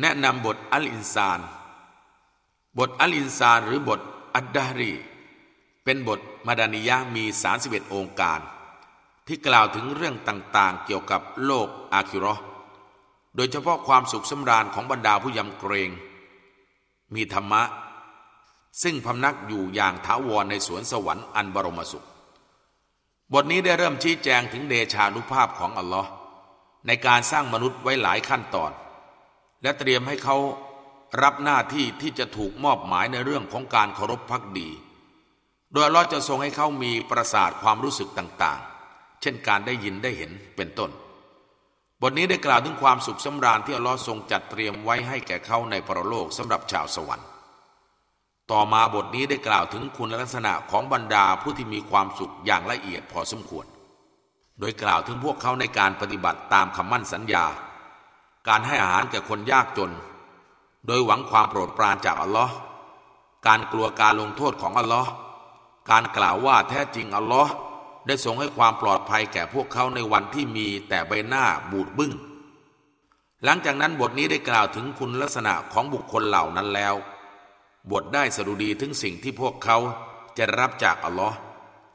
แนะนำบทอัลอินซาน บทอัลอินซานหรือบทอัดดารี เป็นบทมาดานิยะมี 31 องค์การ ที่กล่าวถึงเรื่องต่างๆ เกี่ยวกับโลกอาคิรอโดยเฉพาะความสุขสำราญของบรรดาผู้ยำเกรง มีธรรมะ ซึ่งพำนักอยู่อย่างถาวรในสวนสวรรค์อันบรมสุข บทนี้ได้เริ่มชี้แจงถึงเดชานุภาพของอัลลอฮ์ในการสร้างมนุษย์ไว้หลายขั้นตอน และเตรียมให้เขารับหน้าที่ที่จะถูกมอบหมายในเรื่องของการเคารพพักดี โดยอัลอจะทรงให้เขามีประสาทความรู้สึกต่างๆ เช่นการได้ยินได้เห็นเป็นต้น บทนี้ได้กล่าวถึงความสุขสำราญที่อัลลอฮ์ทรงจัดเตรียมไว้ให้แก่เขาในปรโลกสำหรับชาวสวรรค์ ต่อมาบทนี้ได้กล่าวถึงคุณลักษณะของบรรดาผู้ที่มีความสุขอย่างละเอียดพอสมควร โดยกล่าวถึงพวกเขาในการปฏิบัติตามคำมั่นสัญญา การให้อาหารแก่คนยากจน โดยหวังความโปรดปรานจากอัลลอฮ์การกลัวการลงโทษของอัลลอฮ์การกล่าวว่าแท้จริงอัลลอฮ์ได้ทรงให้ความปลอดภัยแก่พวกเขาในวันที่มีแต่ใบหน้าบูดบึง้ง หลังจากนั้นบทนี้ได้กล่าวถึงคุณลักษณะของบุคคลเหล่านั้นแล้ว บทได้สรุดีถึงสิ่งที่พวกเขาจะรับจากอัลลอฮ์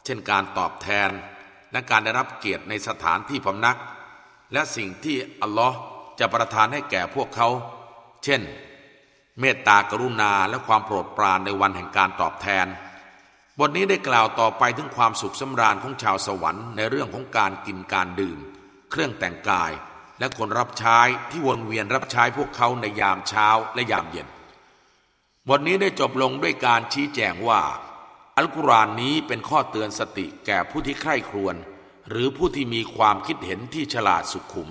เช่นการตอบแทน และการได้รับเกียรติในสถานที่พำนัก และสิ่งที่อัลลอฮ์ จะประทานให้แก่พวกเขา เช่น เมตตากรุณาและความโปรดปรานในวันแห่งการตอบแทน บทนี้ได้กล่าวต่อไปถึงความสุขสำราญของชาวสวรรค์ในเรื่องของการกินการดื่ม เครื่องแต่งกาย และคนรับใช้ที่วนเวียนรับใช้พวกเขาในยามเช้าและยามเย็น บทนี้ได้จบลงด้วยการชี้แจงว่า อัลกุรอานนี้เป็นข้อเตือนสติแก่ผู้ที่ใคร่ครวญหรือผู้ที่มีความคิดเห็นที่ฉลาดสุขุม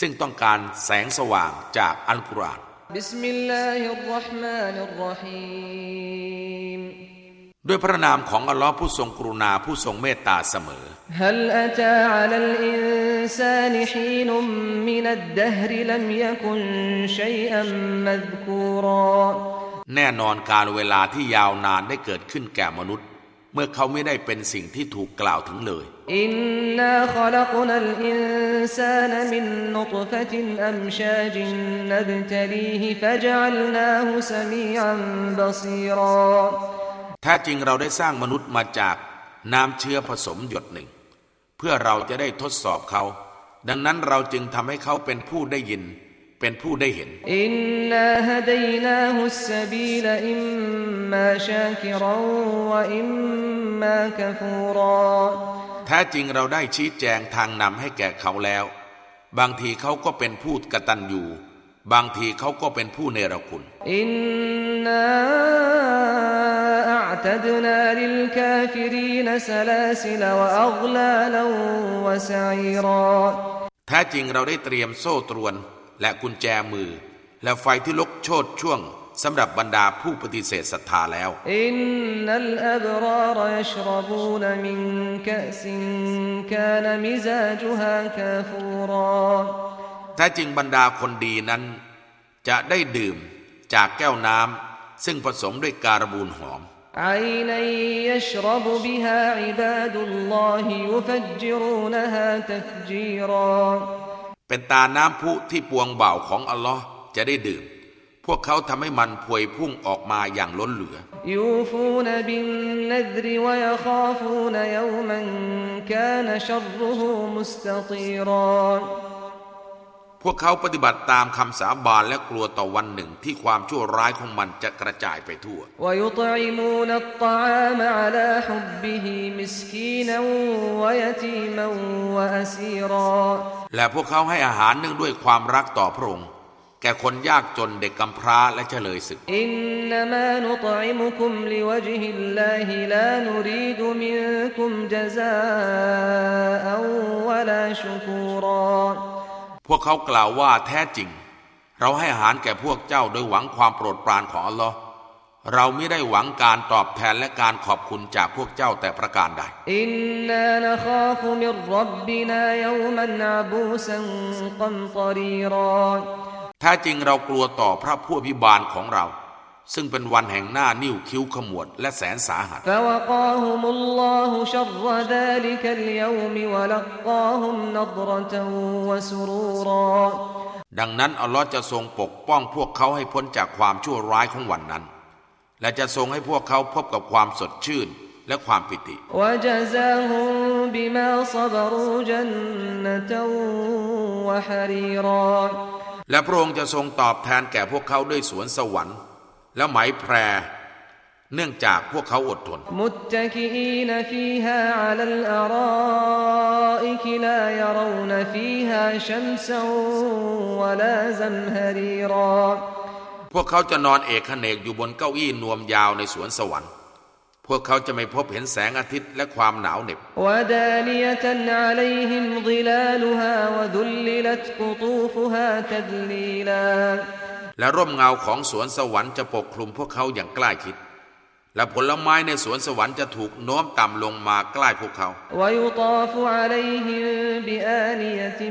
ซึ่งต้องการแสงสว่างจากอัลกุรอานبسم الله الرحمن الرحيمด้วยพระนามของอัลลอฮ์ผู้ทรงกรุณาผู้ทรงเมตตาเสมอهل أتى على الإنسان حين منมินัดดฮริลัมยกุนชัยอัมมัดคูรอแน่นอนการเวลาที่ยาวนานได้เกิดขึ้นแก่มนุษย์เมื่อเขาไม่ได้เป็นสิ่งที่ถูกกล่าวถึงเลย อินนาขลักนัลอินซานมินนุตฟะตินอัมชาจินนับตลีฮิฟะจัลนาฮุสมีอันบซีรอแท้จริงเราได้สร้างมนุษย์มาจากน้ำเชื้อผสมหยดหนึ่ง เพื่อเราจะได้ทดสอบเขา ดังนั้นเราจึงทำให้เขาเป็นผู้ได้ยิน เป็นผู้ได้เห็นอินนาฮดัยนาฮุสบีลอิมมาชาคิรวะอิมมากฟูรอแท้จริงเราได้ชี้แจงทางนำให้แก่เขาแล้ว บางทีเขาก็เป็นผู้กตัญญูบางทีเขาก็เป็นผู้เนรคุณ อินนาأعتدنا للكافرين سلاسل وأغلالا وسعيراแท้จริงเราได้เตรียมโซ่ตรวน และกุญแจมือ และไฟที่ลุกโชติช่วงสำหรับบรรดาผู้ปฏิเสธศรัทธาแล้ว إن الأبرار يشربون من كأس كان مزاجها كافوراแท้จริงบรรดาคนดีนั้น จะได้ดื่มจากแก้วน้ำซึ่งผสมด้วยการบูนหอม เป็นตาน้ำพุที่ปวงเบาของอัลลอฮ์จะได้ดื่ม พวกเขาทำให้มันพวยพุ่งออกมาอย่างล้นเหลือ ยูฟูนบินนดรวยคาฟูนยมันกานชัรุฮุมุสตีรอนพวกเขาปฏิบัติตามคำสาบานและกลัวต่อวันหนึ่งที่ความชั่วร้ายของมันจะกระจายไปทั่ว และพวกเขาให้อาหารเนื่องด้วยความรักต่อพระองค์ แก่คนยากจนเด็กกำพร้าและเฉลยศึกอินนามานุตอิมุคุมลิวจฮิลลาฮิลานุรีดมินคุมจซาอัวลาชุกูรอพวกเขากล่าวว่าแท้จริง เราให้อาหารแก่พวกเจ้าโดยหวังความโปรดปรานของอัลลอฮ์ เราไม่ได้หวังการตอบแทนและการขอบคุณจากพวกเจ้าแต่ประการใด อินนานคาฟุมิรับบินายมันอบูสันกัมตรีรอแท้จริงเรากลัวต่อพระผู้พิบาลของเรา ซึ่งเป็นวันแห่งหน้านิ้วคิ้วขมวดและแสนสาหัสดังนั้นอัลลอฮ์จะทรงปกป้องพวกเขาให้พ้นจากความชั่วร้ายของวันนั้น และจะทรงให้พวกเขาพบกับความสดชื่นและความปิติและพระองค์จะทรงตอบแทนแก่พวกเขาด้วยสวนสวรรค์ และไหมแพร เนื่องจากพวกเขาอดทน มุตตะคีนฟีฮาอัลลอรออิกลายรูนฟีฮาชัมซัวลาซัมฮรี พวกเขาจะนอนเอกขเนกอยู่บนเก้าอี้นวมยาวในสวนสวรรค์ พวกเขาจะไม่พบเห็นแสงอาทิตย์และความหนาวเหน็บและร่มเงาของสวนสวรรค์จะปกคลุมพวกเขาอย่างใกล้คิด และผลไม้ในสวนสวรรค์จะถูกโน้มต่ำลงมาใกล้พวกเขา ويطاف عليهم بآنية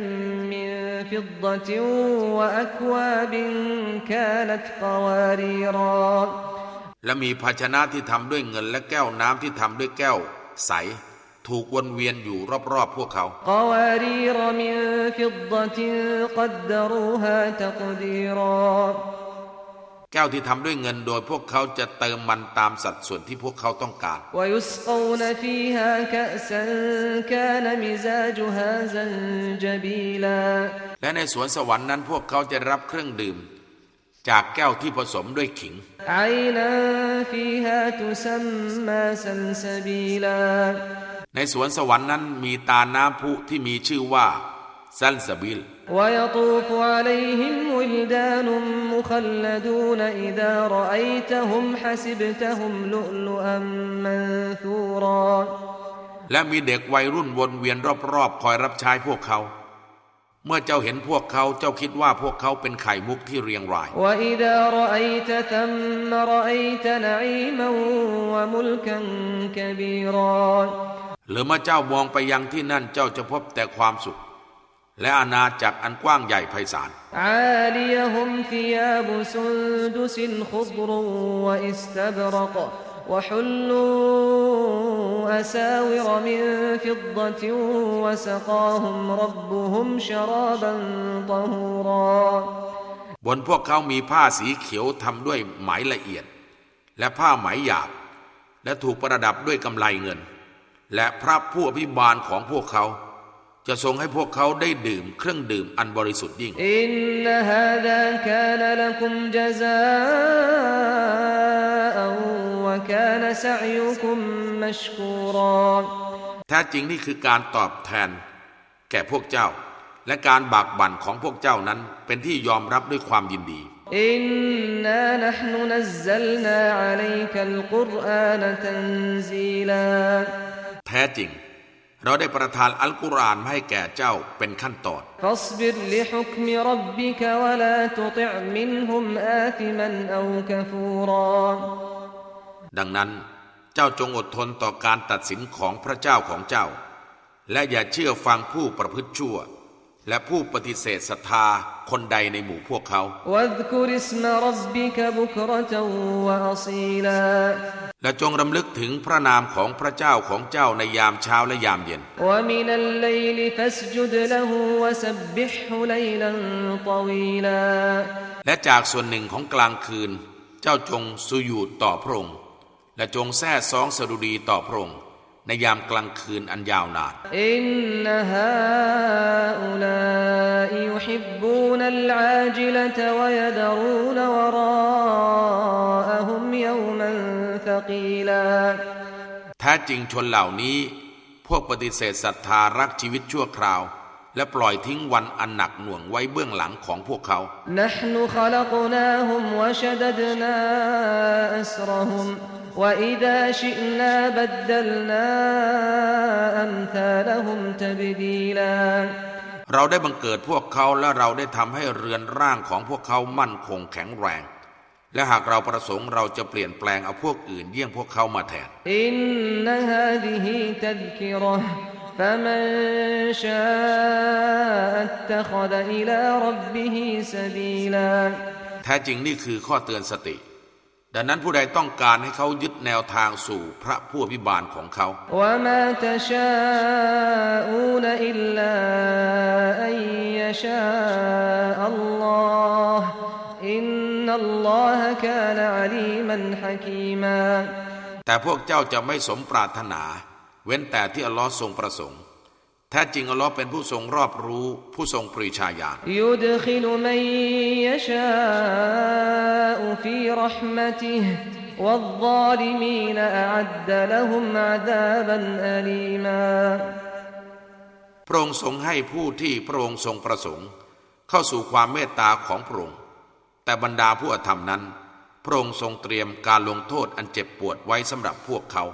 من فضة وأكواب كانت قواريرا และมีภาชนะที่ทำด้วยเงินและแก้วน้ำที่ทำด้วยแก้ว ใส ถูกวนเวียนอยู่รอบๆพวกเขา قوارير من فضة قدروها تقديرا แก้วที่ทำด้วยเงินโดยพวกเขาจะเติมมันตามสัดส่วนที่พวกเขาต้องการและในสวนสวรรค์นั้นพวกเขาจะรับเครื่องดื่ม จากแก้วที่ผสมด้วยขิง ในสวนสวรรค์นั้นมีตาน้ำพุที่มีชื่อว่า ซัลสบิล ويطوف عليهم ولدان مخلدون إذا رأيتهم حسبتهم لؤلؤا منثورا และมีเด็กวัยรุ่นวนเวียนรอบๆ คอยรับใช้พวกเขา เมื่อเจ้าเห็นพวกเขาเจ้าคิดว่าพวกเขาเป็นไข่มุกที่เรียงราย وإذا رأيت ثم رأيت نعيما وملكا كبيرا หรือเมื่อเจ้ามองไปยังที่นั่นเจ้าจะพบแต่ความสุข และอาณาจักรอันกว้างใหญ่ไพศาลบนพวกเขามีผ้าสีเขียวทำด้วยไหมละเอียด และผ้าไหมหยาบ และถูกประดับด้วยกำไลเงิน และพระผู้อภิบาลของพวกเขา จะทรงให้พวกเขาได้ดื่มเครื่องดื่มอันบริสุทธิ์ยิ่ง إن هذا كان لكم جزاء وكان سعيكم مشكورا แท้จริงนี่คือการตอบแทน แก่พวกเจ้า และการบากบั่นของพวกเจ้านั้นเป็นที่ยอมรับด้วยความยินดี إنا نحن نزلنا عليك القرآن تنزيلا แท้จริง เราได้ประทานอัลกุรอานมาให้แก่เจ้าเป็นขั้นตอนดังนั้นเจ้าจงอดทนต่อการตัดสินของพระเจ้าของเจ้า และอย่าเชื่อฟังผู้ประพฤติชั่ว และผู้ปฏิเสธศรัทธาคนใดในหมู่พวกเขา และจงรำลึกถึงพระนามของพระเจ้าของเจ้าในยามเช้าและยามเย็น และจากส่วนหนึ่งของกลางคืน เจ้าจงสุยูดต่อพระองค์ และจงแท้ซองสดุดีต่อพระองค์ ในยามกลางคืนอันยาวนานอินนฮาอุลาอิยฮิบบูนัลอาจิลตวยดรูนวราอฮุมยอมันทกีลาแท้จริงชนเหล่านี้ พวกปฏิเสธศรัทธารักชีวิตชั่วคราว และปล่อยทิ้งวันอันหนักหน่วงไว้เบื้องหลังของพวกเขาเราได้บังเกิดพวกเขาและเราได้ทำให้เรือนร่างของพวกเขามั่นคงแข็งแรง และหากเราประสงค์เราจะเปลี่ยนแปลงเอาพวกอื่นเยี่ยงพวกเขามาแทน فمن شاء اتخذ إلى ربه سبيلا แท้จริงนี่คือข้อเตือนสติ ดังนั้นผู้ใดต้องการให้เขายึดแนวทางสู่พระผู้อภิบาลของเขา وما تشاءون إلا أن يشاء الله إن الله كان عليما حكيما แต่พวกเจ้าจะไม่สมปรารถนา เว้นแต่ที่อัลลอฮ์ทรงประสงค์แท้จริงอัลลอฮ์เป็นผู้ทรงรอบรู้ ผู้ทรงปริชาญาณยารพระองค์ทรงให้ผู้ที่พระองค์ทรงประสงค์ เข้าสู่ความเมตตาของพระองค์ แต่บรรดาผู้อธรรมนั้น พระองค์ทรงเตรียมการลงโทษอันเจ็บปวดไว้สำหรับพวกเขา